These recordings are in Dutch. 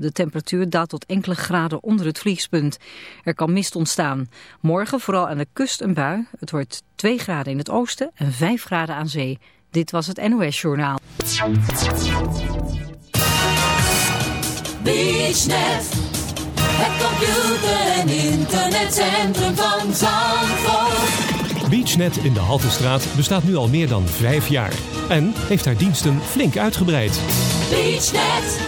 De temperatuur daalt tot enkele graden onder het vriespunt. Er kan mist ontstaan. Morgen vooral aan de kust een bui. Het wordt 2 graden in het oosten en 5 graden aan zee. Dit was het NOS Journaal. BeachNet, het computer- en internetcentrum van Zandvoort. BeachNet in de Haltestraat bestaat nu al meer dan vijf jaar. En heeft haar diensten flink uitgebreid. BeachNet,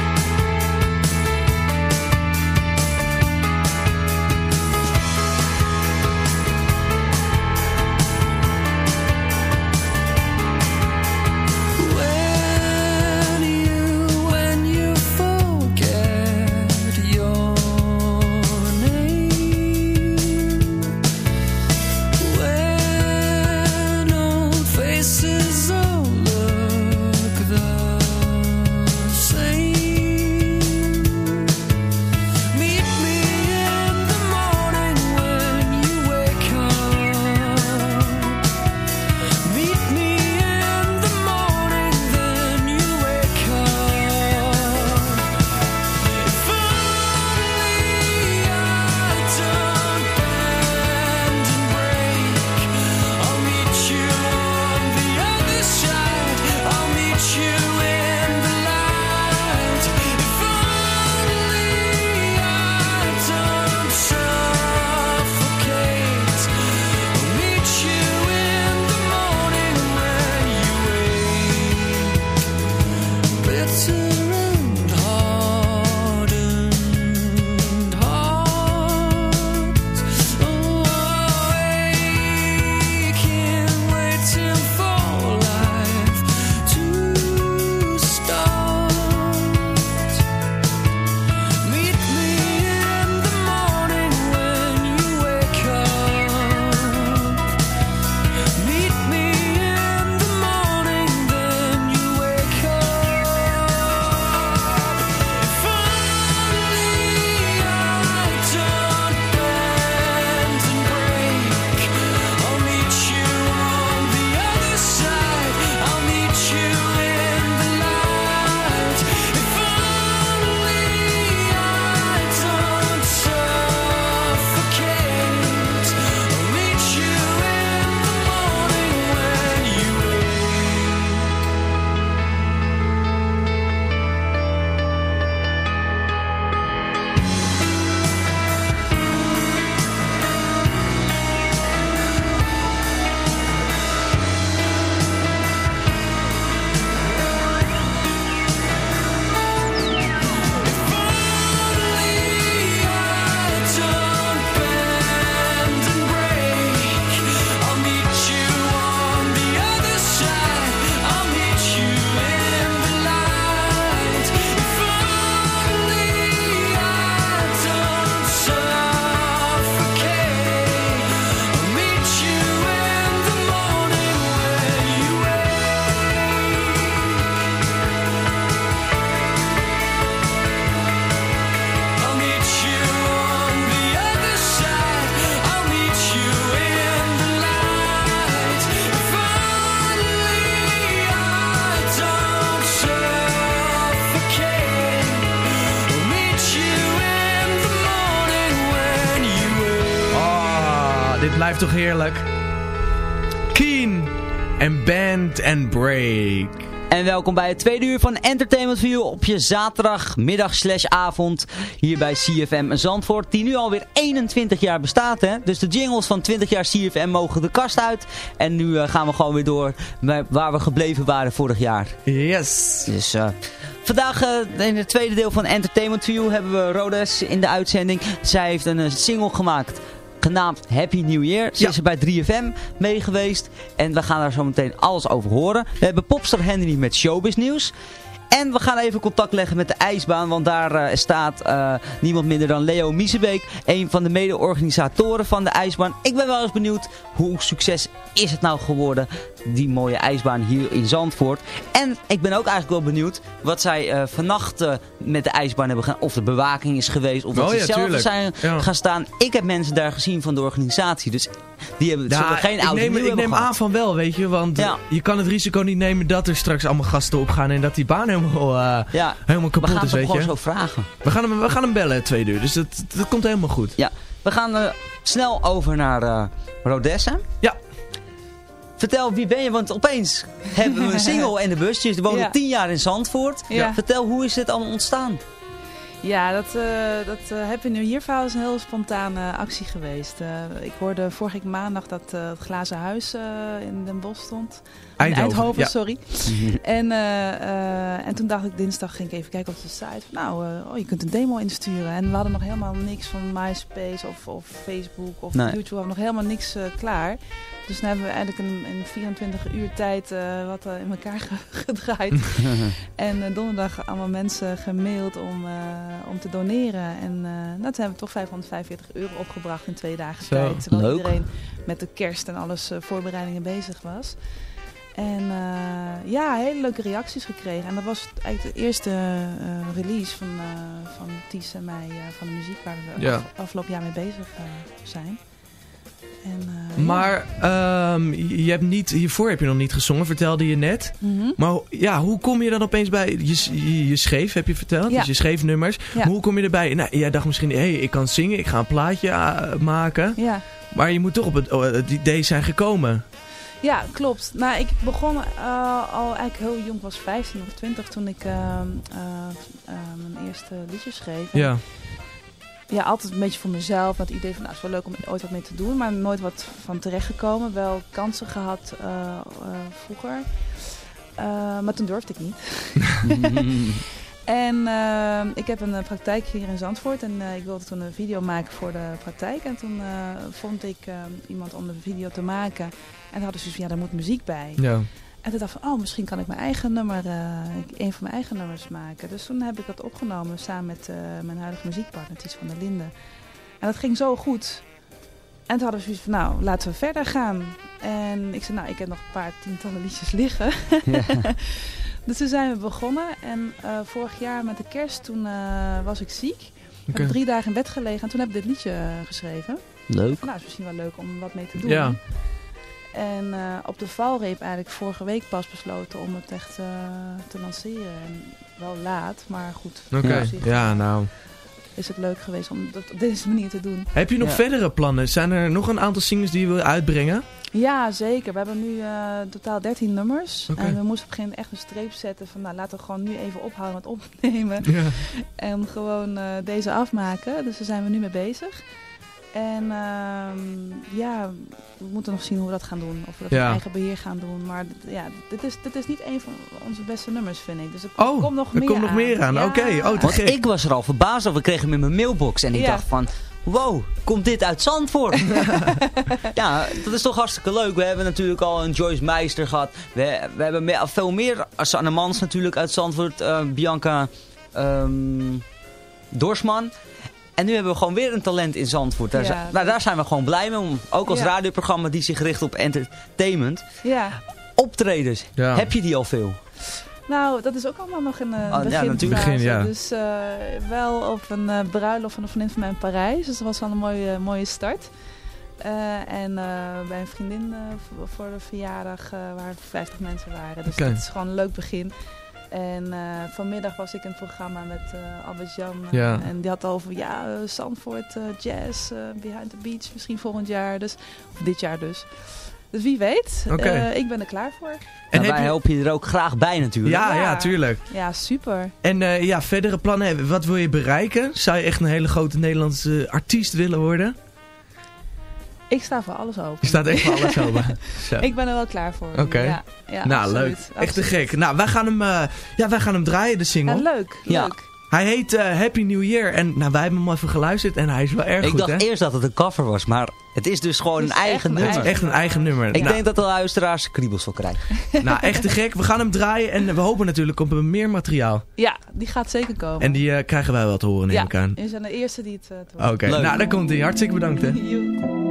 Blijft toch heerlijk. Keen en Band and Break. En welkom bij het tweede uur van Entertainment You op je zaterdagmiddag slash avond hier bij CFM Zandvoort. Die nu alweer 21 jaar bestaat hè. Dus de jingles van 20 jaar CFM mogen de kast uit. En nu eh, gaan we gewoon weer door waar we gebleven waren vorig jaar. Yes. Dus eh, vandaag eh, in het tweede deel van Entertainment You hebben we Rodes in de uitzending. Zij heeft een single gemaakt genaamd Happy New Year. Ze Ja. is er bij 3FM mee geweest. En we gaan daar zo meteen alles over horen. We hebben Popstar Henry met showbiz nieuws. En we gaan even contact leggen met de ijsbaan, want daar eh, staat eh, niemand minder dan Leo Miesebeek, een van de mede-organisatoren van de ijsbaan. Ik ben wel eens benieuwd, hoe succes is het nou geworden, die mooie ijsbaan hier in Zandvoort. En ik ben ook eigenlijk wel benieuwd wat zij eh, vannacht met de ijsbaan hebben gedaan. Of de bewaking is geweest, of dat Oh ze ja, zelf tuurlijk. zijn Ja. gaan staan. Ik heb mensen daar gezien van de organisatie, dus die hebben Ja, zullen geen ik oud en neem, ik neem aan van wel, weet je. Want Ja. je kan het risico niet nemen dat er straks allemaal gasten opgaan en dat die baan helemaal, eh, Ja, helemaal kapot is, weet gewoon je. zo vragen. We gaan, hem, we gaan hem bellen, het tweede uur. Dus dat, dat komt helemaal goed. Ja, we gaan eh, snel over naar eh Rodessa. Ja. Vertel, wie ben je? Want opeens hebben we een single in de bus. Je woont Ja. al tien jaar in Zandvoort. Ja. Vertel, hoe is dit allemaal ontstaan? Ja, dat, eh dat eh Happy New Year verhaal is een heel spontane actie geweest. Eh, ik hoorde vorige week maandag dat het glazen huis in Den Bosch stond. In Eindhoven, Eindhoven, ja. sorry. en, eh, eh, en toen dacht ik dinsdag, ging ik even kijken op de site. Van, nou, oh, je kunt een demo insturen. En we hadden nog helemaal niks van MySpace of, of Facebook of Nee. YouTube. We hadden nog helemaal niks klaar. Dus toen hebben we eigenlijk in, in 24 uur tijd wat in elkaar ge- gedraaid. En donderdag allemaal mensen gemaild om, om te doneren. En eh nou, toen hebben we toch 545 euro opgebracht in twee dagen Zo, tijd. Terwijl leuk. iedereen met de kerst en alles eh, voorbereidingen bezig was. En eh, ja, hele leuke reacties gekregen. En dat was eigenlijk de eerste eh, release van, eh, van Ties en mij eh, van de muziek waar we Ja. af- afgelopen jaar mee bezig eh, zijn. En, eh. Maar ehm, je hebt niet, hiervoor heb je nog niet gezongen, vertelde je net. Mhm. Maar ja, hoe kom je dan opeens bij... Je, je, je schreef, heb je verteld? Ja. Dus je schreef nummers. Ja. Maar hoe kom je erbij? Nou, jij dacht misschien, hé, hey, ik kan zingen, ik ga een plaatje eh, maken. Ja. Maar je moet toch op het, oh, het idee zijn gekomen. Ja, klopt. Nou, ik begon eh, al eigenlijk heel jong, was 15 of 20 toen ik eh, eh, eh, mijn eerste liedje schreef. Ja. Ja, altijd een beetje voor mezelf. Met het idee van, nou, het is wel leuk om ooit wat mee te doen. Maar nooit wat van terechtgekomen. Wel kansen gehad eh, eh, vroeger. Eh, maar toen durfde ik niet. En ik heb een praktijk hier in Zandvoort. En ik wilde toen een video maken voor de praktijk. En toen vond ik iemand om de video te maken. En hadden ze van, ja, daar moet muziek bij. Ja. En toen dacht ik van, oh, misschien kan ik mijn eigen nummer, eh, een van mijn eigen nummers maken. Dus toen heb ik dat opgenomen samen met eh, mijn huidige muziekpartner, Ties van der Linden. En dat ging zo goed. En toen hadden we zoiets van, nou, laten we verder gaan. En ik zei, nou, ik heb nog een paar tientallen liedjes liggen. Ja. dus toen zijn we begonnen. En eh, vorig jaar met de kerst, toen eh, was ik ziek. Ik heb drie dagen in bed gelegen en toen heb ik dit liedje geschreven. Leuk. Nou, is misschien wel leuk om wat mee te doen. Ja. En eh, op de valreep eigenlijk vorige week pas besloten om het echt eh, te lanceren. En wel laat, maar goed. Oké, ja, nou. Is het leuk geweest om dat op deze manier te doen. Heb je nog Ja. verdere plannen? Zijn er nog een aantal singles die je wil uitbrengen? Ja, zeker. We hebben nu eh, totaal 13 nummers. En we moesten op een gegeven moment echt een streep zetten van nou, laten we gewoon nu even ophouden met opnemen. Ja. En gewoon eh, deze afmaken. Dus daar zijn we nu mee bezig. En ehm, ja, we moeten nog zien hoe we dat gaan doen. Of we dat Ja. in eigen beheer gaan doen. Maar dit- ja, dit is, dit is niet een van onze beste nummers, vind ik. Dus er Oh, komt nog er meer komt nog meer aan. Ja. Oké, oh, te Want gek. ik was er al verbaasd over. Ik kreeg hem in mijn mailbox. En ik Ja. dacht van, wow, komt dit uit Zandvoort? ja, dat is toch hartstikke leuk. We hebben natuurlijk al een Joyce Meister gehad. We, we hebben me- veel meer Sanne Mans natuurlijk uit Zandvoort. eh, Bianca ehm, Dorsman. En nu hebben we gewoon weer een talent in Zandvoort. Daar, Ja, zijn- nou, daar zijn we gewoon blij mee. om. Ook als Ja. radioprogramma die zich richt op entertainment. Ja, Optredens. Ja. Heb je die al veel? nou, dat is ook allemaal nog in een ja, begin. natuurlijk. Begin, ja. Dus eh, wel op een eh, bruiloft van een vriendin van mij in Parijs. Dus dat was wel een mooie, mooie start. Eh, en eh, bij een vriendin eh, voor- de verjaardag eh, waar 50 mensen waren. Dus dat is gewoon een leuk begin. En eh, vanmiddag was ik in het programma met eh, Albert-Jan. eh, Ja. En die had over, ja, uh, Zandvoort eh, Jazz, eh, Behind the Beach, misschien volgend jaar. Dus, of dit jaar dus. Dus wie weet. Eh, ik ben er klaar voor. En wij je- helpen je er ook graag bij natuurlijk. Ja, ja, Ja. tuurlijk. Ja, super. En eh, ja, verdere plannen hebben. Wat wil je bereiken? Zou je echt een hele grote Nederlandse artiest willen worden? Ik sta voor alles open. Je staat echt voor alles open. Zo. Ik ben er wel klaar voor. Oké. Ja, ja, nou, absoluut, leuk. Echt te absoluut. gek. Nou, wij gaan hem, eh, ja, wij gaan hem draaien, de single. Ja, leuk. Ja. leuk. Hij heet eh, Happy New Year. En nou, wij hebben hem even geluisterd en hij is wel erg Ik goed, dacht hè? eerst dat het een cover was, maar het is dus gewoon een eigen een Het nummer. is echt een eigen nummer. Ik nou, denk dat de luisteraars er kriebels van krijgen. nou, echt te gek. We gaan hem draaien en we hopen natuurlijk op meer materiaal. Ja, die gaat zeker komen. En die eh, krijgen wij wel te horen, neem ja, ik aan. je zijn de eerste die het uh. Oké, nou daar komt hij. Hartstikke bedankt, hè.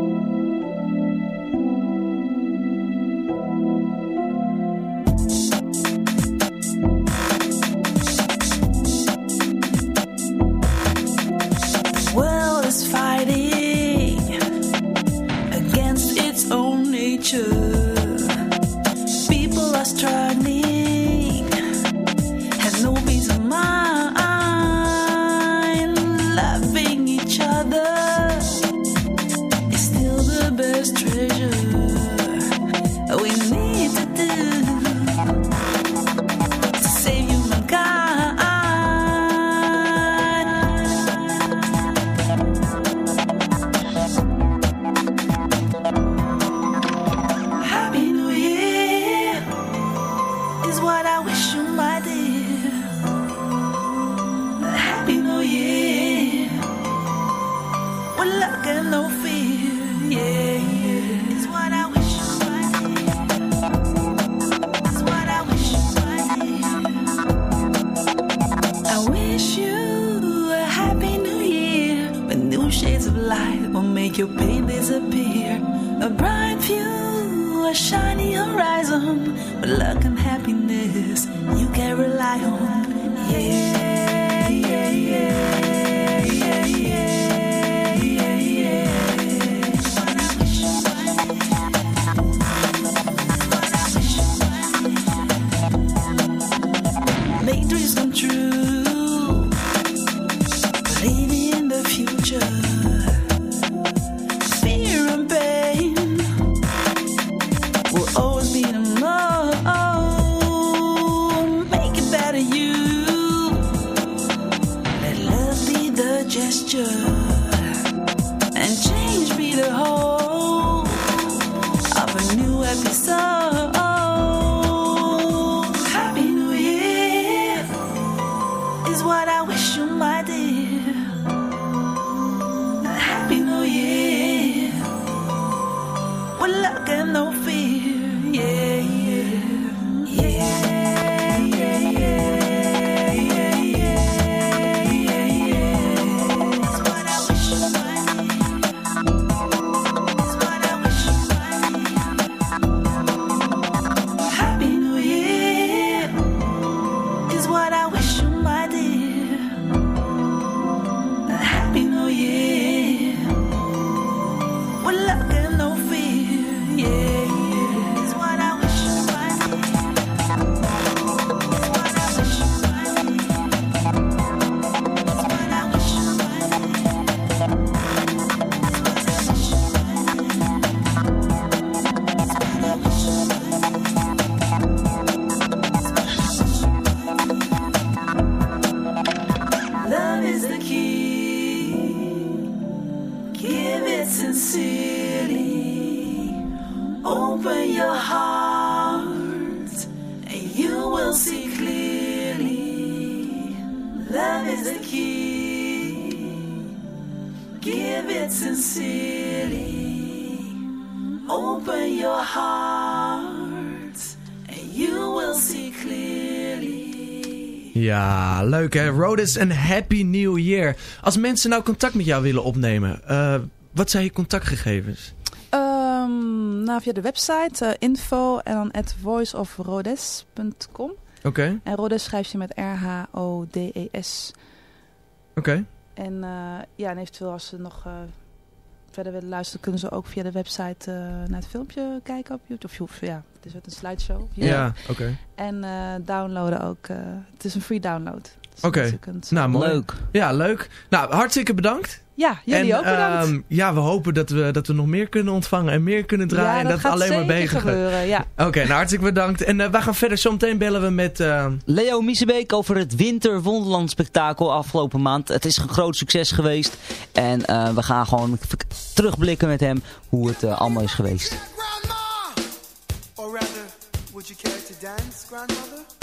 just try. Rely on. Yeah, Sincerely. Open your heart and you will see clearly. Ja, leuk hè. Rodis en Happy New Year. Als mensen nou contact met jou willen opnemen, eh, wat zijn je contactgegevens? Ehm, nou, via de website eh, info en dan at voiceofrodes.com. Oké, En Rodes schrijf je met R-H-O-D-E-S. oké. En eh, ja, en eventueel als ze nog eh, verder willen luisteren, kunnen ze ook via de website eh, naar het filmpje kijken op YouTube. Of ja, het is een slideshow. YouTube. Ja, oké. En downloaden ook. het is een free download. Oké, nou mooi. Leuk. Ja, leuk. Nou, hartstikke bedankt. Ja, jullie en, ook bedankt. ehm, ja, we hopen dat we, dat we nog meer kunnen ontvangen en meer kunnen draaien. ja, en dat, gaat alleen maar zeker gaat. gebeuren. Ja. Oké, nou hartstikke bedankt. En eh, wij gaan verder. Zometeen bellen we met... ehm, Leo Miesebeek over het Winter Wonderland spektakel afgelopen maand. Het is een groot succes geweest. En eh, we gaan gewoon terugblikken met hem hoe het eh, allemaal is geweest. Or rather, would you care to dance, grandmother?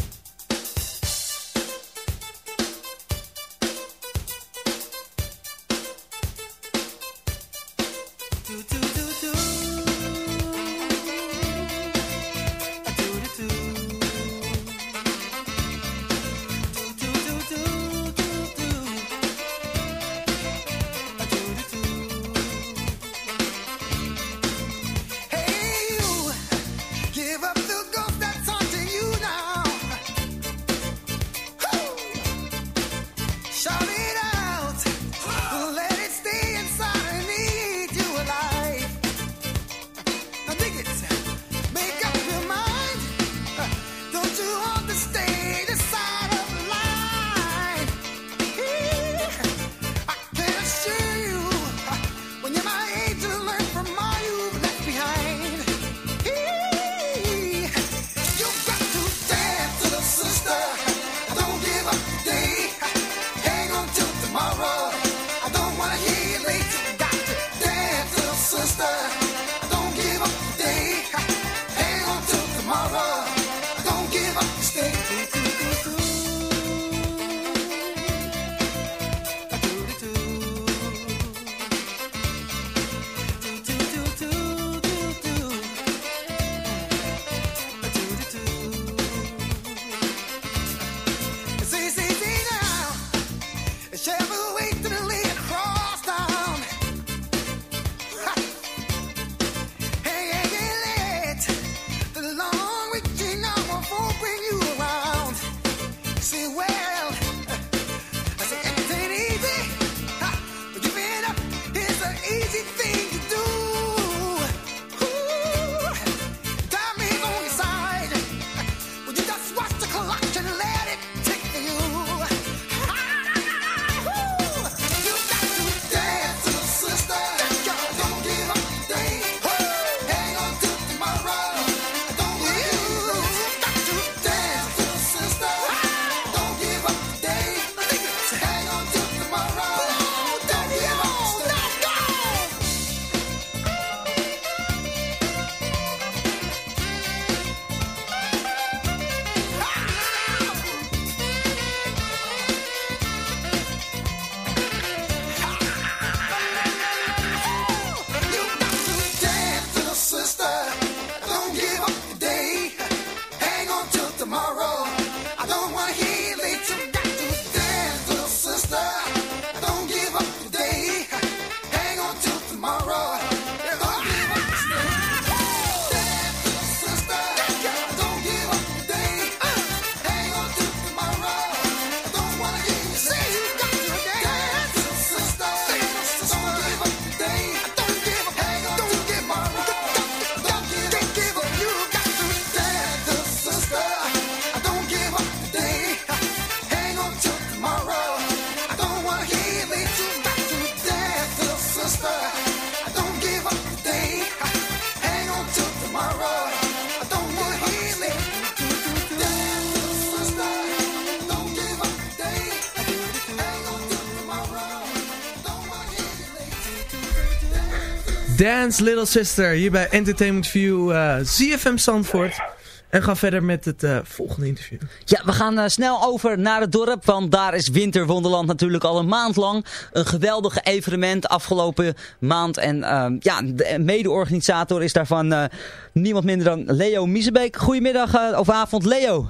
Dance Little Sister hier bij Entertainment View eh ZFM Zandvoort. En gaan verder met het eh, volgende interview. Ja, we gaan eh, snel over naar het dorp, want daar is Winter Wonderland natuurlijk al een maand lang. Een geweldige evenement afgelopen maand. En ehm, ja, de mede-organisator is daarvan eh, niemand minder dan Leo Miesebeek. Goedemiddag eh, of avond, Leo.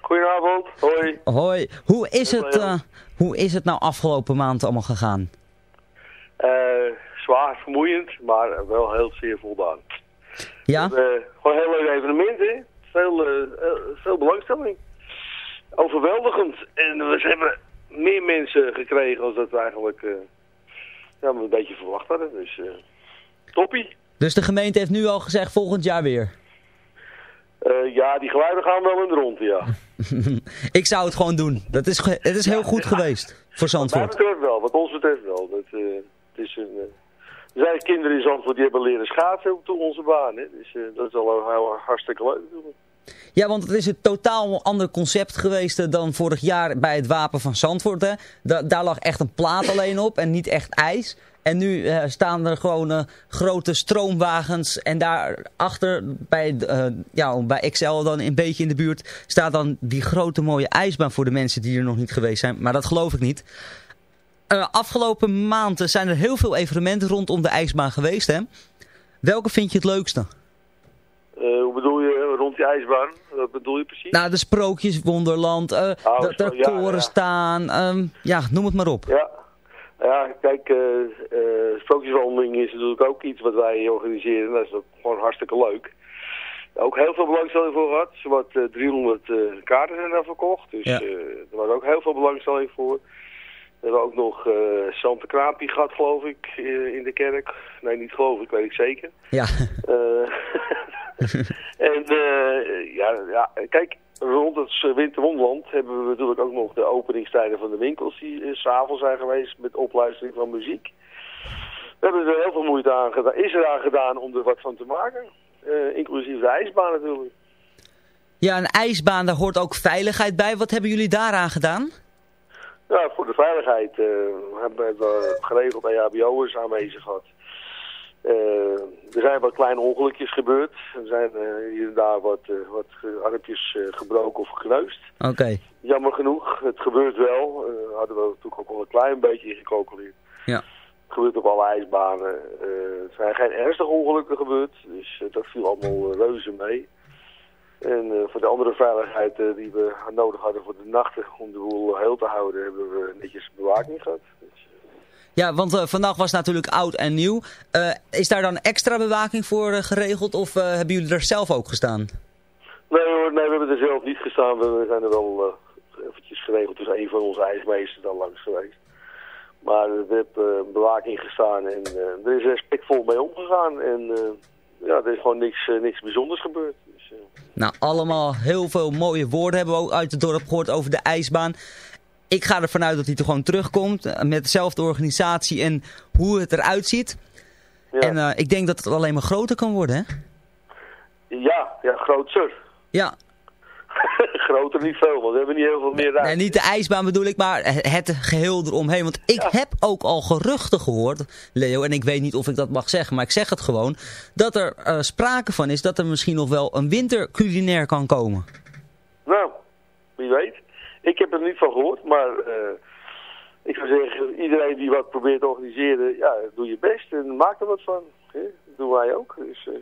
Goedenavond, hoi. Hoi. Hoe is, Hoi, het, eh, hoe is het nou afgelopen maand allemaal gegaan? Eh, zwaar vermoeiend, maar wel heel zeer voldaan. Ja? We hebben gewoon een heel leuk evenement, hè. Veel, eh, eh, veel belangstelling. Overweldigend. En we hebben meer mensen gekregen dan dat we eigenlijk eh, ja, een beetje verwacht hadden. Dus eh, toppie. Dus de gemeente heeft nu al gezegd volgend jaar weer. Eh, ja, die geluiden gaan wel in de rond, ja. ik zou het gewoon doen. Dat is, het is heel goed geweest voor Wat mij Zandvoort. betreft wel, wat ons betreft wel. Dat, eh, het is een, eh, er zijn kinderen in Zandvoort die hebben leren schaatsen op onze baan. Hè. Dus eh, dat is al een heel hartstikke leuk. Ja, want het is een totaal ander concept geweest eh, dan vorig jaar bij het Wapen van Zandvoort. Hè. Da- daar lag echt een plaat alleen op en niet echt ijs. En nu eh, staan er gewoon grote stroomwagens en daarachter bij, eh ja, bij Excel dan een beetje in de buurt staat dan die grote mooie ijsbaan voor de mensen die er nog niet geweest zijn. Maar dat geloof ik niet. Eh, afgelopen maanden zijn er heel veel evenementen rondom de ijsbaan geweest. Hè? Welke vind je het leukste? Eh, hoe bedoel je rond die ijsbaan? Wat bedoel je precies? Nou, de Sprookjeswonderland, Oh, dat er zo- ja, koren ja. staan, ehm, ja, noem het maar op. Ja, ja kijk, sprookjeswandeling is natuurlijk ook iets wat wij organiseren. Dat is ook gewoon hartstikke leuk. Ook heel veel belangstelling voor gehad. Zowat eh 300 eh, kaarten zijn daar verkocht. Dus Ja. eh, er was ook heel veel belangstelling voor. We hebben ook nog eh Santa Kraampie gehad, geloof ik, eh, in de kerk. Nee, niet geloof ik, weet ik zeker. Ja. Eh, en ja, ja, kijk, rond het Winterwonderland hebben we natuurlijk ook nog de openingstijden van de winkels die 's s'avonds zijn geweest met opluistering van muziek. We hebben er heel veel moeite aan gedaan, is er aan gedaan om er wat van te maken. Inclusief de ijsbaan natuurlijk. Ja, een ijsbaan, daar hoort ook veiligheid bij. Wat hebben jullie daaraan gedaan? Ja, voor de veiligheid eh, hebben we geregeld EHBO'ers aanwezig gehad. Eh, er zijn wat kleine ongelukjes gebeurd. Er zijn eh, hier en daar wat, wat armpjes gebroken of gekneusd. Oké, Jammer genoeg, het gebeurt wel. Hadden we natuurlijk ook wel een klein beetje ingecalculeerd. ja. Het gebeurt op alle ijsbanen. Er zijn geen ernstige ongelukken gebeurd, dus dat viel allemaal reuze mee. En eh, voor de andere veiligheid eh, die we nodig hadden voor de nachten om de boel heel te houden, hebben we netjes bewaking gehad. Ja, want eh, vandaag was natuurlijk oud en nieuw. Eh, is daar dan extra bewaking voor eh, geregeld of eh, hebben jullie er zelf ook gestaan? Nee hoor, nee, we hebben er zelf niet gestaan. We zijn er wel eh, eventjes geregeld. Dus een van onze ijsmeesters dan langs geweest. Maar heeft eh, bewaking gestaan en eh, er is respectvol mee omgegaan. En eh, ja, er is gewoon niks, eh, niks bijzonders gebeurd. Dus, Nou, allemaal heel veel mooie woorden hebben we ook uit het dorp gehoord over de ijsbaan. Ik ga ervan uit dat hij er gewoon terugkomt eh, met dezelfde organisatie en hoe het eruit ziet. En eh, ik denk dat het alleen maar groter kan worden, hè? ja, ja, grootser. Ja, Groter niet veel, want we hebben niet heel veel meer ruimte. Nee, niet de ijsbaan bedoel ik, maar het geheel eromheen. Want ik heb ook al geruchten gehoord, Leo, en ik weet niet of ik dat mag zeggen, maar ik zeg het gewoon. Dat er eh, sprake van is dat er misschien nog wel een winterculinair kan komen. Nou, wie weet. Ik heb er niet van gehoord, maar eh, ik zou zeggen, iedereen die wat probeert te organiseren, ja, doe je best en maak er wat van. Hè? Dat doen wij ook. Dus, eh,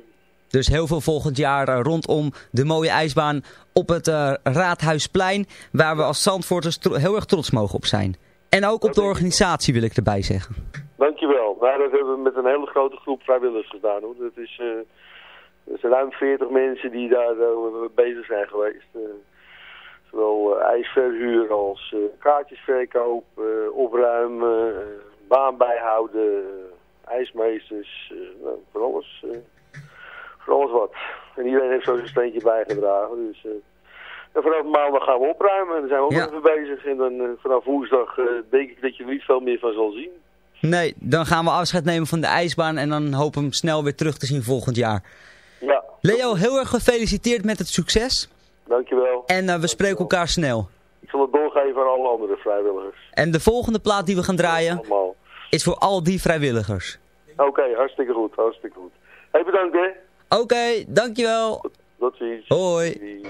Dus heel veel volgend jaar eh, rondom de mooie ijsbaan op het eh, Raadhuisplein, waar we als Zandvoorters heel erg trots mogen op zijn. En ook op de organisatie wil ik erbij zeggen. Dankjewel. Nou, dat hebben we met een hele grote groep vrijwilligers gedaan hoor. Dat is, eh zijn ruim 40 mensen die daar bezig zijn geweest. Zowel ijsverhuur als kaartjesverkoop, opruimen, baan bijhouden, ijsmeesters, nou, voor alles. Voor alles wat. En iedereen heeft zo zijn steentje bijgedragen. Dus, eh, en vanaf maandag gaan we opruimen en daar zijn we ook Ja. even bezig. En dan eh, vanaf woensdag eh, denk ik dat je er niet veel meer van zal zien. Nee, dan gaan we afscheid nemen van de ijsbaan en dan hopen we hem snel weer terug te zien volgend jaar. Ja, Leo, heel erg gefeliciteerd met het succes. dankjewel. En we spreken elkaar snel. Ik zal het doorgeven aan alle andere vrijwilligers. En de volgende plaat die we gaan draaien is voor al die vrijwilligers. Oké, hartstikke goed, hartstikke goed. Hey, bedankt hè. Oké, dankjewel. Tot ziens. Hoi.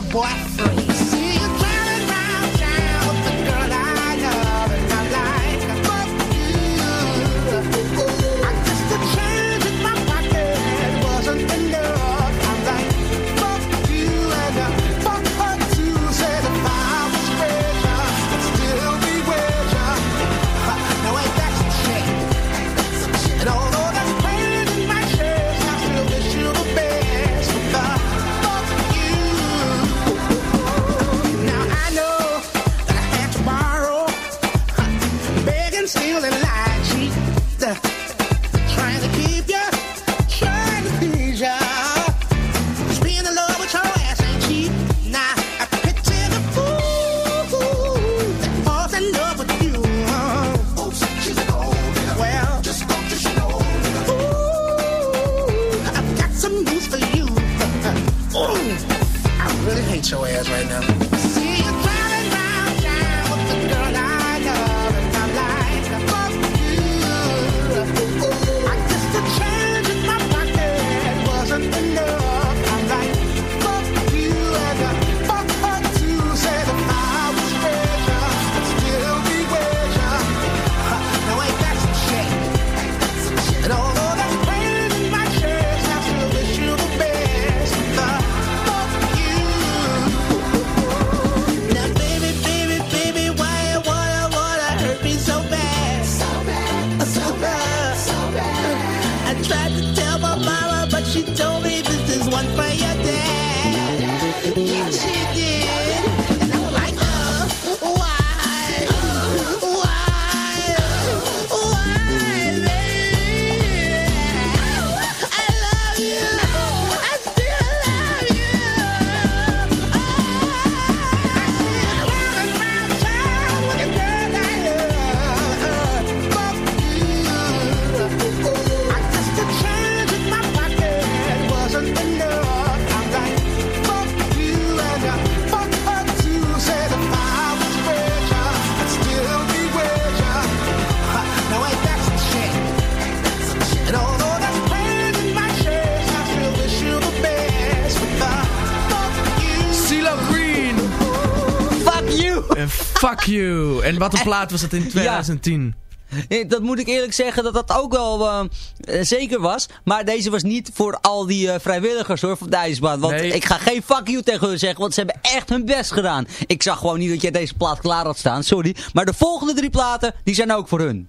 boyfriend. en wat een plaat was dat in 2010. Eh, dat moet ik eerlijk zeggen dat dat ook wel eh, eh, zeker was. Maar deze was niet voor al die vrijwilligers hoor, van de. Want ik ga geen fuck you tegen hun zeggen, want ze hebben echt hun best gedaan. Ik zag gewoon niet dat jij deze plaat klaar had staan, sorry. Maar de volgende drie platen, die zijn ook voor hun.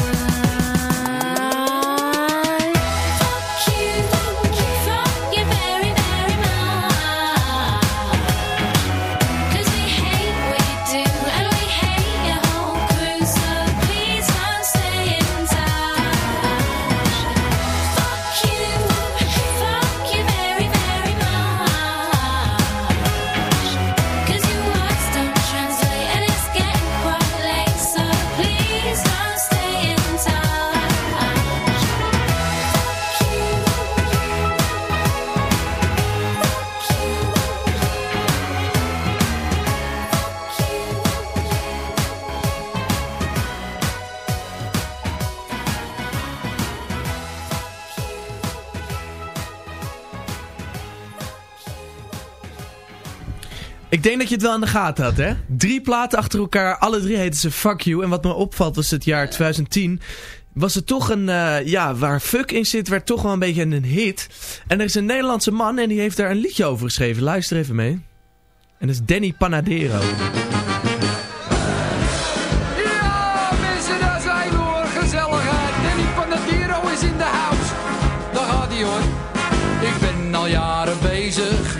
Ik denk dat je het wel in de gaten had, hè? Drie platen achter elkaar, alle drie heten ze Fuck You. En wat me opvalt was het jaar 2010 was het toch een, eh, ja, waar fuck in zit, werd toch wel een beetje een hit. En er is een Nederlandse man en die heeft daar een liedje over geschreven. Luister even mee. En dat is Danny Panadero.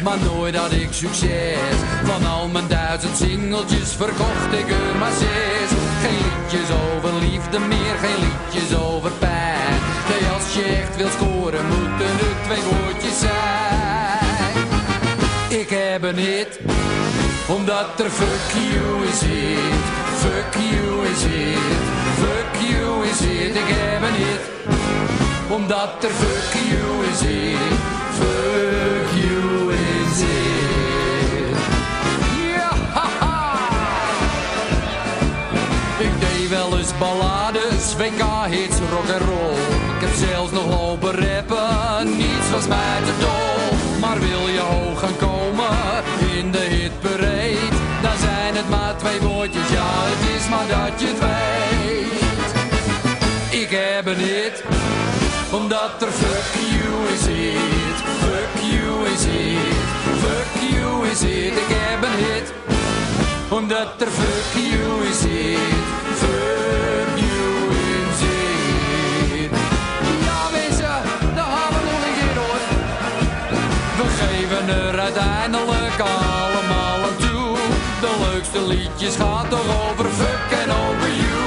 Maar nooit had ik succes. Van al mijn duizend singeltjes verkocht ik er maar zes. Geen liedjes over liefde meer, geen liedjes over pijn. Nee, als je echt wil scoren, moeten er twee woordjes zijn. Ik heb hit, omdat er fuck you is it. Fuck you is it. Fuck you is it. Ik heb een omdat er fuck you is it. Fuck ballades, WK-hits, rock en roll. Ik heb zelfs nog lopen rappen, niets was mij te dol. Maar wil je hoog gaan komen in de hitparade, dan zijn het maar twee woordjes, ja het is maar dat je het weet. Ik heb een hit, omdat er fuck you is it, fuck you is it, fuck you is it. Ik heb een hit, omdat er fuck you is it, fuck liedjes gaan toch over fuck en over you.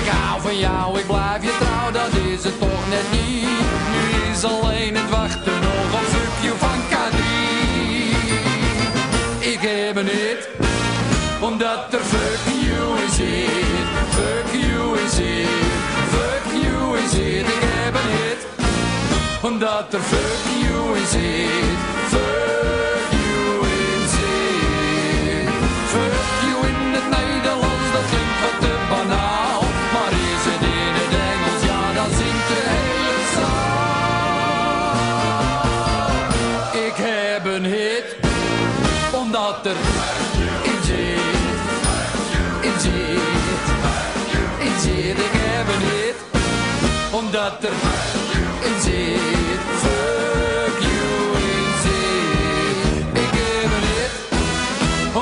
Ik hou van jou, ik blijf je trouw, dat is het toch net niet. Nu is alleen het wachten nog op fuck you van Cadiz. Ik heb een hit, omdat er fuck you is hit. Fuck you is hit, fuck you is hit. Ik heb een hit, omdat er fuck in zit. In zit. In zit. Ik heb een hit, omdat er in zit. Fuck you. Ik heb een hit,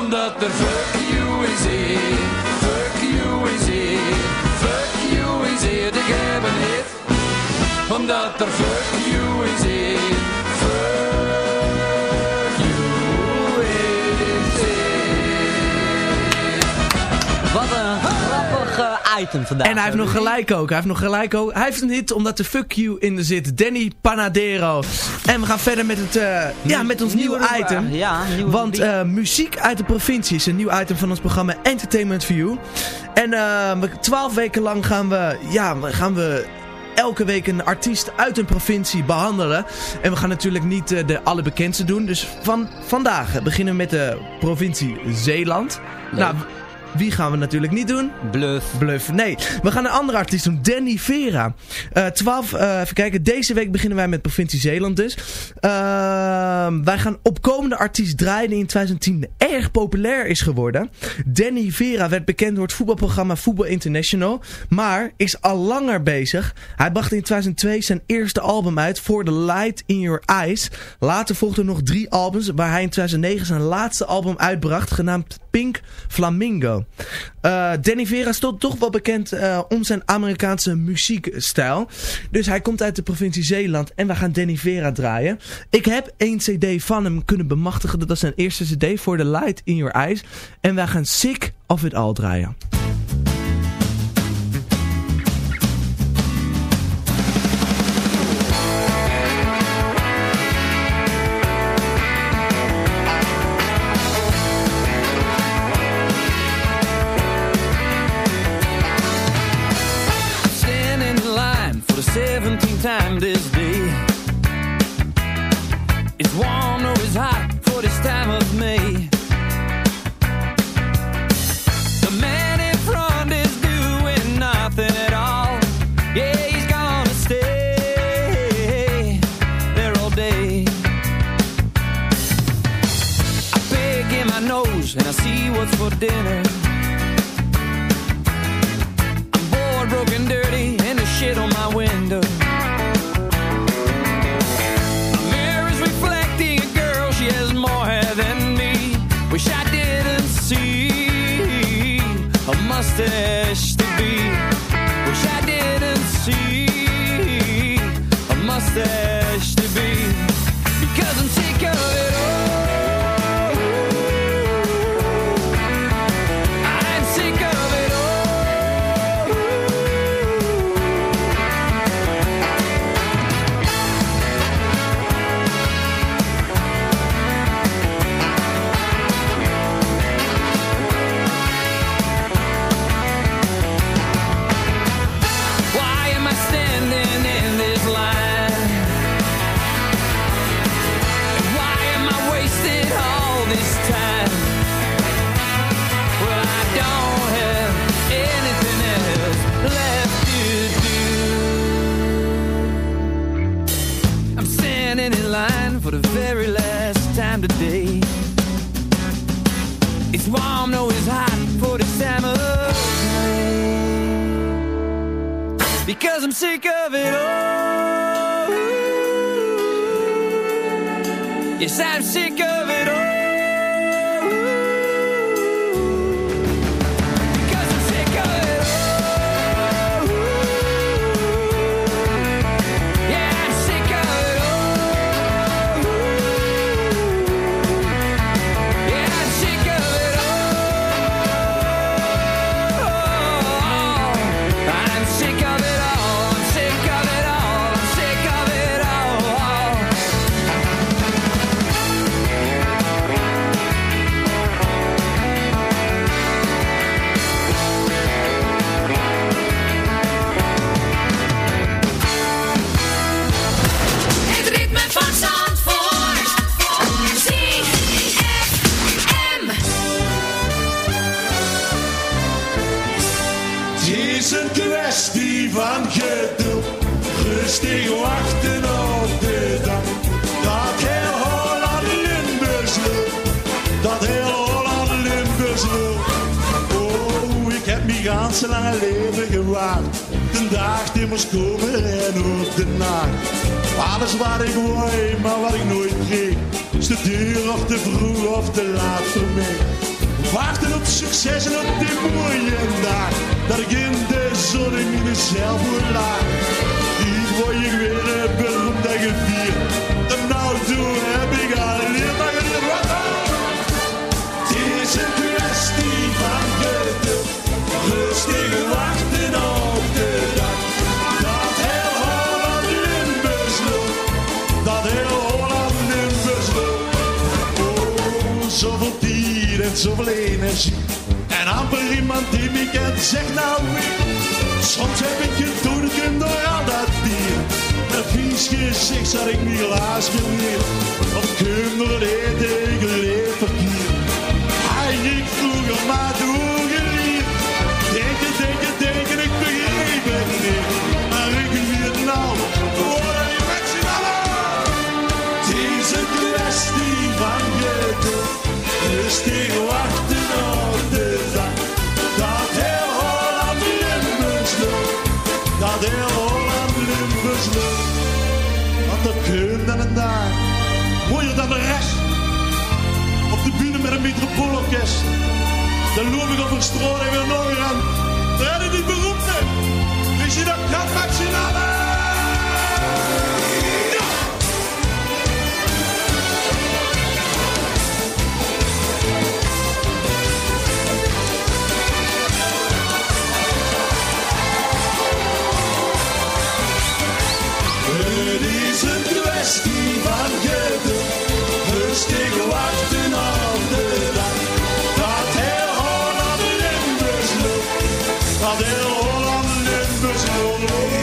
omdat er fuck you zit. Fuck you. Fuck you. Ik heb een omdat er fuck you item vandaag. En hij heeft nog gelijk ook. Hij heeft nog gelijk ook. Hij heeft een hit omdat de fuck you in de zit. Danny Panadero. En we gaan verder met, het, eh, ja, met ons nieuwe, nieuwe item. Ja, nieuwe Want eh, muziek uit de provincie is een nieuw item van ons programma Entertainment for You. En eh, twaalf weken lang gaan we, ja, gaan we elke week een artiest uit een provincie behandelen. En we gaan natuurlijk niet de allerbekendste doen. Dus van vandaag beginnen we met de provincie Zeeland. Nou, wie gaan we natuurlijk niet doen? Bluff. Bluff. Nee, we gaan een andere artiest doen. Danny Vera. Eh 12, eh, even kijken. Deze week beginnen wij met provincie Zeeland dus. Ehm, wij gaan opkomende artiest draaien die in 2010 erg populair is geworden. Danny Vera werd bekend door het voetbalprogramma Voetbal International. Maar is al langer bezig. Hij bracht in 2002 zijn eerste album uit. For the Light in Your Eyes. Later volgden nog drie albums. Waar hij in 2009 zijn laatste album uitbracht. Genaamd Pink Flamingo. Eh, Danny Vera stond toch wel bekend eh, om zijn Amerikaanse muziekstijl. Dus hij komt uit de provincie Zeeland en we gaan Danny Vera draaien. Ik heb één cd van hem kunnen bemachtigen. Dat was zijn eerste cd, For the Light in Your Eyes. En wij gaan Sick of It All draaien. For the very last time today. It's warm, no, it's hot for of day. Because I'm sick of it all. Yes, I'm sick of lange leven gewaard. De dag die moest komen en ook de nacht. Alles wat ik wou, maar wat ik nooit kreeg. Is te duur of te vroeg of te laat voor mij. Wachten op succes en op die mooie dag. Dat ik in de zon in mezelf word laag. Zoveel energie. En amper iemand die me kent zegt nou wie. Soms heb ik je doodgekund door al dat bier. Een vies gezicht zat ik niet laatst geleerd. Of kinderen eten ik leef verkeerd. Hij ik vroeger maar metropoolorkest. Dan loop ik op een stroom en weer nog een aan. Red ik die beroemde. Is je dat knap maximale? Het is een kwestie van geduld. Rustig wachten op de dag. Dat heel Holland Limburgs loopt. Dat heel Holland Limburgs loopt.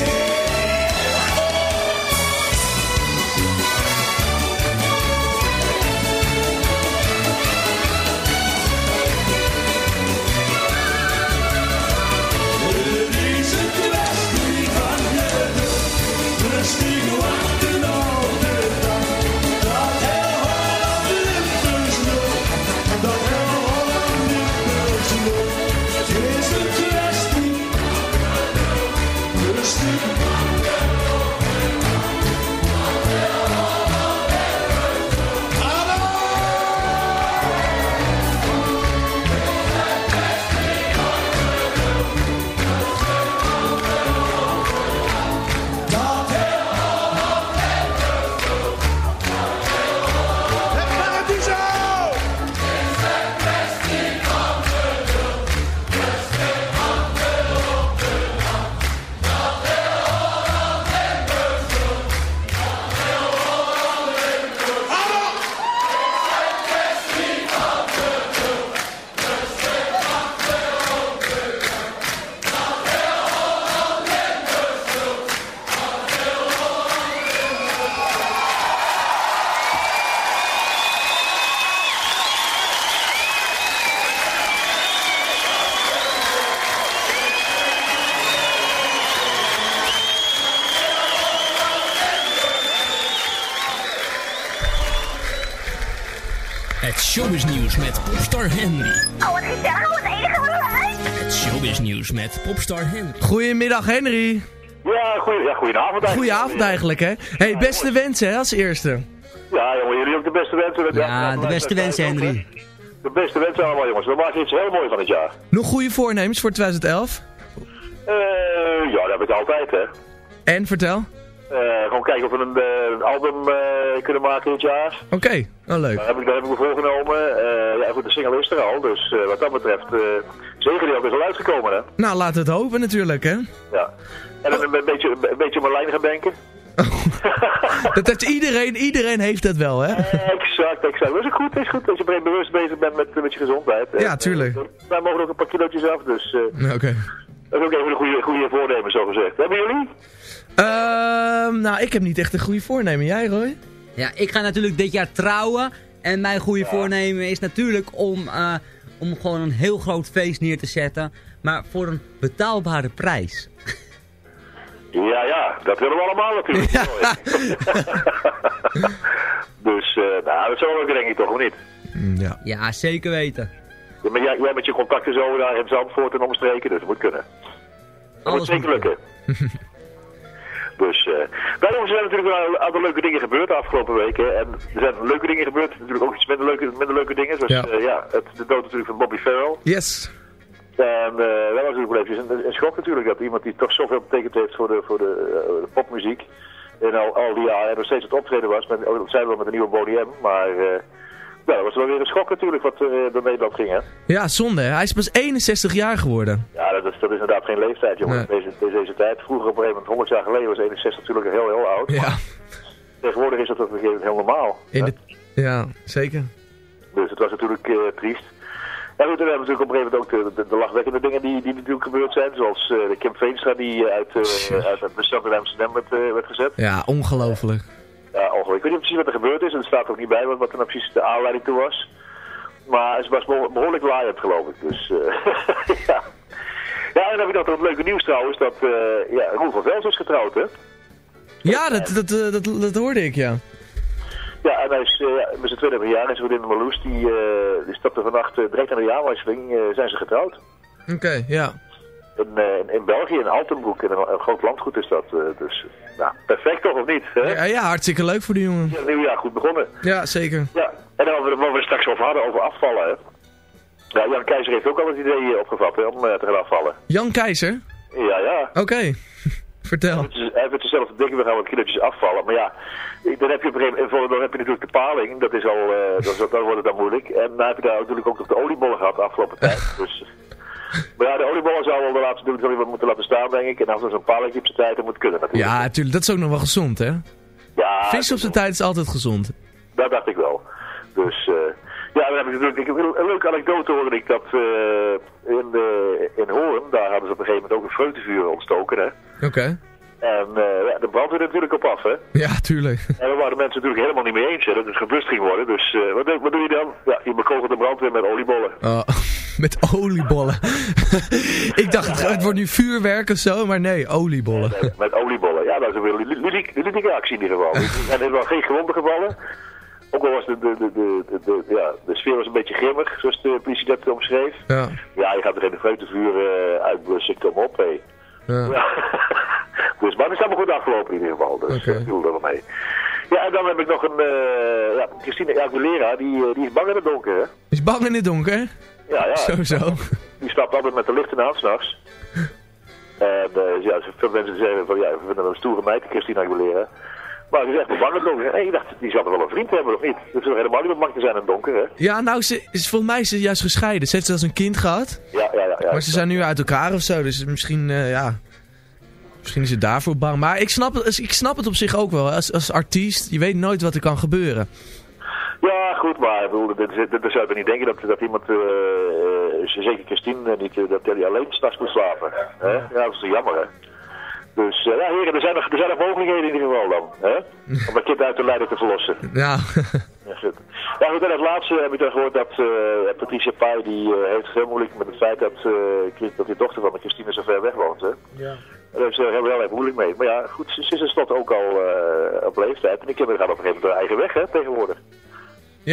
Popstar Henry. Goedemiddag Henry. Ja, goeie, ja goedenavond eigenlijk. Goedenavond eigenlijk hè. Hey, beste wensen hè, als eerste. Ja, jongen, jullie ook de beste wensen. Ja, de beste wensen Henry. De beste wensen allemaal, jongens. We maken iets heel moois van het jaar. Nog goede voornemens voor 2011? Eh, ja, dat heb ik altijd, hè. En, vertel. Eh, gewoon kijken of we een, eh, album eh, kunnen maken dit jaar. Oké, oh leuk. Daar heb ik, daar heb ik me voorgenomen. Ja, goed, de single is er al. Dus wat dat betreft, zeker die ook is al uitgekomen, hè. Nou, laten we het hopen natuurlijk hè. Ja. En dan een, een beetje, een beetje op mijn lijn gaan denken. Dat heeft iedereen, iedereen heeft dat wel hè. exact, exact. Dat is goed, dat is goed. Als je be- bewust bezig bent met, met je gezondheid. Ja, tuurlijk. Wij mogen ook een paar kilootjes af, dus Oké. dat is ook even een goede, goede voornemen, zo gezegd. Hebben jullie? Ehm, nou, ik heb niet echt een goede voornemen. Jij Roy? Ja, ik ga natuurlijk dit jaar trouwen. En mijn goede voornemen is natuurlijk om, eh, om gewoon een heel groot feest neer te zetten. Maar voor een betaalbare prijs. Ja, ja, dat willen we allemaal natuurlijk. dus, eh nou, dat is wel denk ik toch, of niet? Ja. Ja, zeker weten. Ja, maar jij, jij met je contacten zo daar in Zandvoort en omstreken, dus dat moet kunnen. Dat moet zeker lukken. dus, eh daarom zijn er natuurlijk wel een aantal leuke dingen gebeurd de afgelopen weken. En er zijn leuke dingen gebeurd, natuurlijk ook iets minder leuke, minder leuke dingen. Zoals Ja. ja. ja, het, de dood natuurlijk van Bobby Farrell. Yes. En eh dat was natuurlijk wel een, een schok natuurlijk, dat iemand die toch zoveel betekend heeft voor de, voor de, eh, de popmuziek. En al, al die jaren nog steeds aan het optreden was, met, dat zijn we wel met een nieuwe Boney M, maar eh ja, dat was wel weer een schok natuurlijk wat eh, door Nederland ging, hè. Ja, zonde. hè. Hij is pas 61 jaar geworden. Ja, dat is, dat is inderdaad geen leeftijd, jongen. Nee. Deze, deze, deze tijd. Vroeger op een gegeven moment, 100 jaar geleden, was 61 natuurlijk heel, heel oud. Ja. Tegenwoordig is dat op een gegeven moment heel normaal. In de... Ja, zeker. Dus het was natuurlijk eh, triest. Ja goed, en we hebben natuurlijk op een gegeven moment ook de, de, de lachwekkende dingen die, die natuurlijk gebeurd zijn. Zoals eh, de Kim Veenstra die uit, uit het bestand in Amsterdam werd, werd gezet. Ja, ongelooflijk. Ja, ongelooflijk. Ik weet niet precies wat er gebeurd is. En er staat ook niet bij wat, wat er nou precies de aanleiding toe was. Maar ze was beho- behoorlijk laaiend, geloof ik. Dus eh, ja. Ja, en dan heb ik nog het leuke nieuws trouwens. Dat eh ja, Roel van Vels is getrouwd, hè. Ja, dat, dat, eh, dat, dat hoorde ik, ja. Ja, en hij is eh, ja, met zijn tweede jaar en zijn vriendin Marloes, die, eh die stapte vannacht eh, direct aan de jaarwisseling, eh, zijn ze getrouwd. Oké, ja. In, eh, in, België, in Altenbroek, in een, een groot landgoed is dat. eh, dus, nou, perfect toch, of niet? Hè? Ja, ja, hartstikke leuk voor die jongen. Ja, nieuwjaar goed begonnen. Ja, zeker. Ja, en dan wat we, wat we straks over hadden, over afvallen, hè. Ja, Jan Keizer heeft ook al het idee eh, opgevat, hè, om eh, te gaan afvallen. Jan Keizer? Ja, ja. Oké. Vertel. Hij heeft hetzelfde denken, we gaan wat kilootjes afvallen. Maar ja, dan heb je op een gegeven moment, dan heb je natuurlijk de paling, dat is al, eh, dat is, wordt het dan moeilijk. En dan heb je daar natuurlijk ook nog de oliebollen gehad de afgelopen tijd. Dus, maar ja, de oliebollen zou wel de laatste doen, moeten laten staan, denk ik. En als er zo'n palingje op zijn tijd, dan moet kunnen natuurlijk. Ja, natuurlijk. Dat is ook nog wel gezond, hè? Ja, Vis op zijn tijd is altijd gezond. dat dacht ik wel. Dus, eh ja, dan heb ik natuurlijk ik een, leuke anekdote hoorde ik dat eh, in, de, in Hoorn, daar hadden ze op een gegeven moment ook een vreugdevuur ontstoken, hè. Oké. En eh ja, de brand er natuurlijk op af, hè. Ja, tuurlijk. En daar waren de mensen natuurlijk helemaal niet mee eens, hè, dat het geblust ging worden. Dus eh, wat, wat doe je dan? Ja, je bekogelt de brandweer met oliebollen. Oh, met oliebollen. ik dacht, het, wordt nu vuurwerk of zo, maar nee, oliebollen. Met oliebollen. Ja, dat is een ludieke actie in ieder geval. en er zijn wel geen gewonden gevallen. Ook al was de, de, de, de, ja, de sfeer was een beetje grimmig, zoals de politie dat omschreef. Ja. Ja, je gaat er geen vreugdevuur eh uitblussen, kom op, hé. Ja. Dus, maar het is allemaal goed afgelopen in ieder geval. Dus ik bedoel er wel mee. Ja, en dan heb ik nog een, eh ja, Christine Aguilera, die, eh, die is bang in het donker, hè. Is bang in het donker? Ja, ja. Sowieso. Die stapt altijd met de lichten aan s'nachts. En eh, ja, veel mensen zeggen van ja, we vinden hem een stoere meid, Christina Aguilera. Maar ze is echt bang het donker. En ik dacht, die zal toch wel een vriend hebben, of niet? Dat is toch helemaal niet bang te zijn in het donker, hè? Ja, nou, ze, is, volgens mij is ze juist gescheiden. Ze heeft zelfs een kind gehad. Ja, ja, ja. ja. Maar ze zijn nu uit elkaar of zo, dus misschien, eh, ja... Misschien is ze daarvoor bang. Maar ik snap, het, ik snap het op zich ook wel. Als, als artiest, je weet nooit wat er kan gebeuren. Goed, maar ik bedoel, dit zou je niet denken dat, dat iemand, eh, eh, zeker Christine, niet, eh, dat hij alleen s'nachts moet slapen. Hè? Ja, dat is toch jammer, hè? Dus ja, heren, er zijn, nog, er zijn nog mogelijkheden in ieder geval dan. Hè? Om dat kind uit de leider te verlossen. Ja. Ja, goed. Ja, goed, en het laatste heb ik dan gehoord dat eh, Patricia Pai, die heeft het heel moeilijk met het feit dat, eh, dat die dochter van Christine zo ver weg woont. Hè? Ja. Daar heeft ze heel, heel erg moeilijk mee. Maar ja, goed, ze, is tenslotte ook al eh, op leeftijd. En die kinderen gaan op een gegeven moment hun eigen weg, hè, tegenwoordig.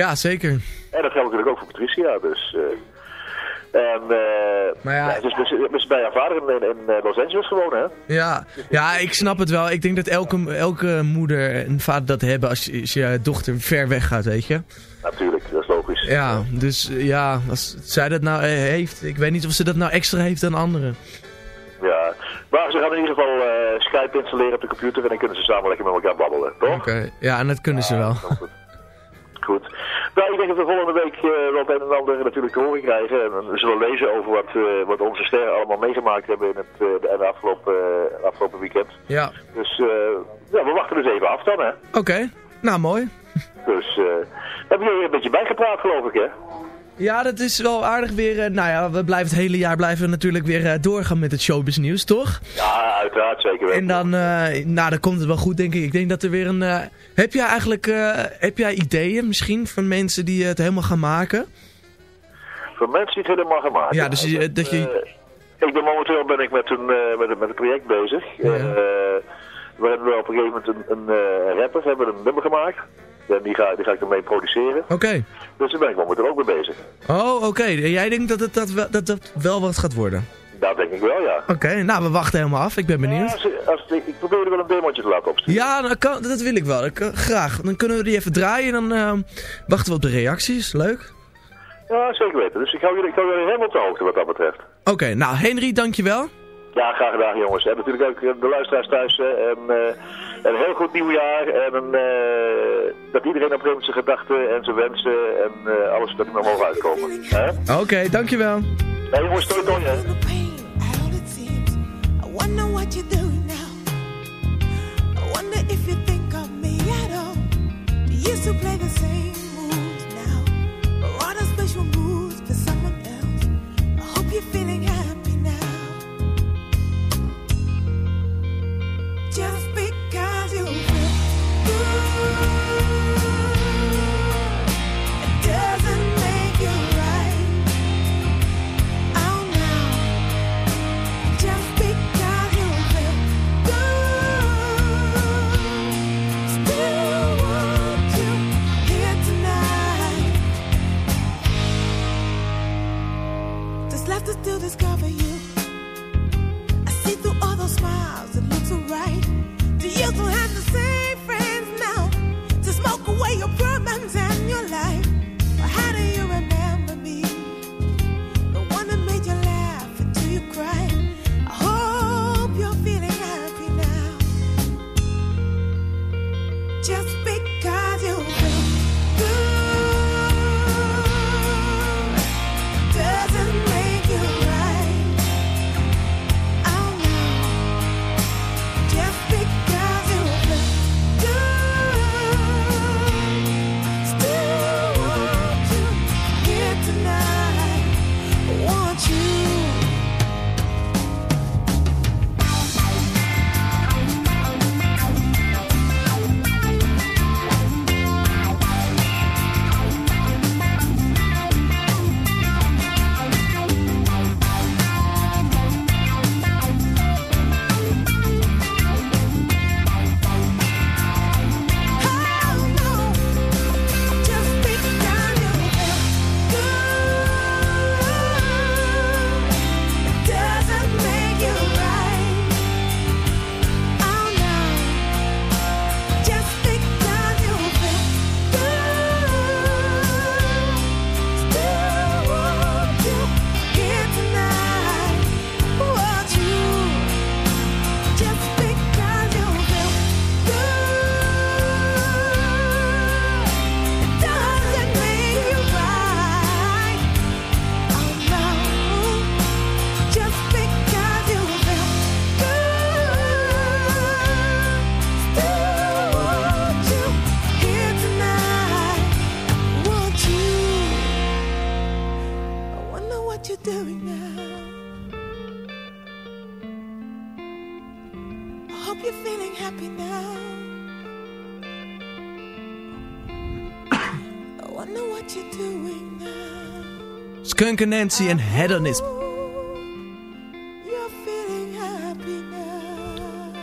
Ja, zeker. En dat geldt natuurlijk ook voor Patricia, dus... eh, en eh Maar ja- ja, dus, dus, dus bij haar vader in, in, eh, Los Angeles gewoon, hè? Ja, ja, ik snap het wel. Ik denk dat elke, elke moeder en vader dat hebben als je, als je dochter ver weg gaat, weet je. Natuurlijk, dat is logisch. Ja, dus ja, als zij dat nou heeft, ik weet niet of ze dat nou extra heeft dan anderen. Ja, maar ze gaan in ieder geval eh, Skype installeren op de computer en dan kunnen ze samen lekker met elkaar babbelen, toch? Oké, ja, en dat kunnen ze wel. Goed. Nou, ik denk dat we volgende week eh, wel het een en ander natuurlijk te horen krijgen. En we zullen lezen over wat, eh, wat onze sterren allemaal meegemaakt hebben in het eh, de, afgelopen, afgelopen weekend. Ja, Dus ja, we wachten dus even af dan, hè. oké. Nou, mooi. Dus eh hebben jullie een beetje bijgepraat, geloof ik, hè? Ja, dat is wel aardig weer. eh, nou ja, we blijven het hele jaar blijven natuurlijk weer eh, doorgaan met het showbiz nieuws, toch? Ja, uiteraard, zeker weten. En dan, eh, nou, dan komt het wel goed, denk ik. Ik denk dat er weer een... heb jij eigenlijk, heb jij ideeën misschien van mensen die het helemaal gaan maken? Voor mensen die het helemaal gemaakt Ja, dus je- dat je- Ik ben momenteel ben ik met een, met met een project bezig. Eh, we hebben wel op een gegeven moment een, een rapper, hebben een nummer gemaakt. En die ga, die ga ik ermee produceren. Oké. Dus daar ben ik momenteel ook mee bezig. Oh, oké. En Jij denkt dat het dat wel, dat het wel wat gaat worden? Dat denk ik wel, ja. Oké, nou we wachten helemaal af. Ik ben Ja, benieuwd. als, als, ik, ik probeer er wel een demootje te laten opsturen. Ja, nou, kan, dat wil ik wel. Ik, eh, graag. Dan kunnen we die even draaien en dan eh, wachten we op de reacties. Leuk. Ja, zeker weten. Dus ik hou jullie, ik hou jullie helemaal op de hoogte wat dat betreft. Oké, nou Henry, dankjewel. Ja, graag gedaan jongens. En natuurlijk ook eh, de luisteraars thuis. En eh, een heel goed nieuwjaar. En een, eh, dat iedereen op een gegeven moment zijn gedachten en zijn wensen en eh, alles dat er nog mogen uitkomen. Hè? Oké, dankjewel. Ja, jongens, toi toi hè. I wonder what you're doing now. I wonder if you think of me at all. You used to play the same moves now. Or on a special moves for someone else. I hope you're feeling Just Skunk en Nancy en Hedonism. You're feeling happy now.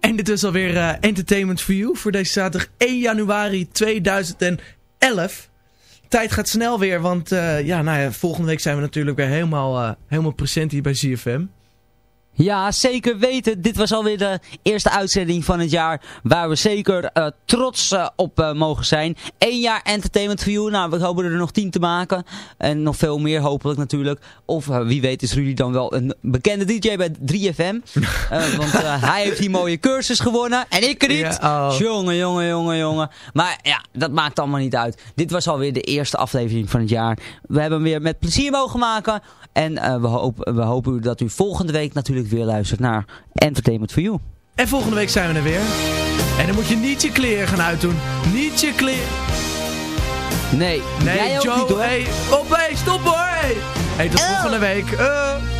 En dit is alweer eh, Entertainment for You voor deze zaterdag 1 januari 2011. Tijd gaat snel weer, want eh, ja, nou ja, volgende week zijn we natuurlijk weer helemaal, eh, helemaal present hier bij ZFM. Ja, zeker weten. Dit was alweer de eerste uitzending van het jaar waar we zeker eh, trots eh, op eh, mogen zijn. Eén jaar Entertainment for You. Nou, we hopen er nog tien te maken. En nog veel meer hopelijk natuurlijk. Of wie weet is Rudy dan wel een bekende DJ bij 3FM. Eh, want hij heeft die mooie cursus gewonnen. En ik niet. Ja, oh. Jongen, jongen, jongen, jongen. Maar ja, dat maakt allemaal niet uit. Dit was alweer de eerste aflevering van het jaar. We hebben hem weer met plezier mogen maken. En we, hopen, we hopen dat u volgende week natuurlijk weer luistert naar Entertainment for You. En volgende week zijn we er weer. En dan moet je niet je kleren gaan uitdoen. Niet je kleren... Nee, Nee, jij ook Joe, niet hoor. hey, op, hey, stop hoor. Hey, hey tot volgende week. Eh.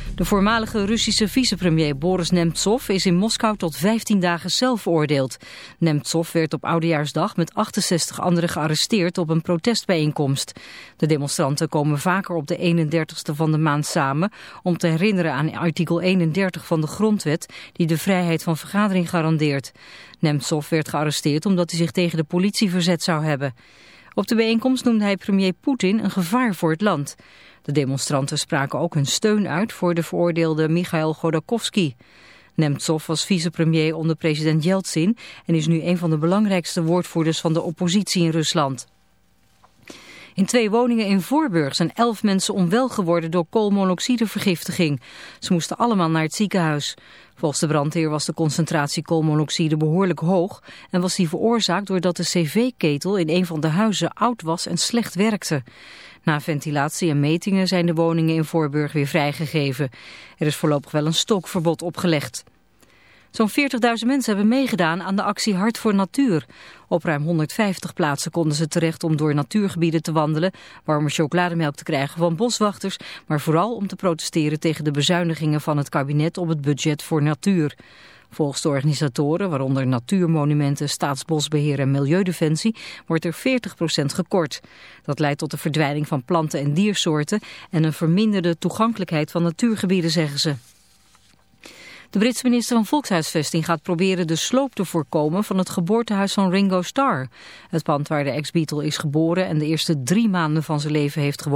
De voormalige Russische vicepremier Boris Nemtsov is in Moskou tot 15 dagen zelf veroordeeld. Nemtsov werd op Oudejaarsdag met 68 anderen gearresteerd op een protestbijeenkomst. De demonstranten komen vaker op de 31ste van de maand samen om te herinneren aan artikel 31 van de grondwet die de vrijheid van vergadering garandeert. Nemtsov werd gearresteerd omdat hij zich tegen de politie verzet zou hebben. Op de bijeenkomst noemde hij premier Poetin een gevaar voor het land. De demonstranten spraken ook hun steun uit voor de veroordeelde Michail Godorkovsky. Nemtsov was vicepremier onder president Yeltsin en is nu een van de belangrijkste woordvoerders van de oppositie in Rusland. In twee woningen in Voorburg zijn elf mensen onwel geworden door koolmonoxidevergiftiging. Ze moesten allemaal naar het ziekenhuis. Volgens de brandweer was de concentratie koolmonoxide behoorlijk hoog en was die veroorzaakt doordat de cv-ketel in een van de huizen oud was en slecht werkte. Na ventilatie en metingen zijn de woningen in Voorburg weer vrijgegeven. Er is voorlopig wel een stokverbod opgelegd. Zo'n 40.000 mensen hebben meegedaan aan de actie Hart voor Natuur. Op ruim 150 plaatsen konden ze terecht om door natuurgebieden te wandelen, warme chocolademelk te krijgen van boswachters, maar vooral om te protesteren tegen de bezuinigingen van het kabinet op het budget voor natuur. Volgens de organisatoren, waaronder Natuurmonumenten, Staatsbosbeheer en Milieudefensie, wordt er 40% gekort. Dat leidt tot de verdwijning van planten- en diersoorten en een verminderde toegankelijkheid van natuurgebieden, zeggen ze. De Britse minister van Volkshuisvesting gaat proberen de sloop te voorkomen van het geboortehuis van Ringo Starr. Het pand waar de ex-Beatle is geboren en de eerste drie maanden van zijn leven heeft gewoond.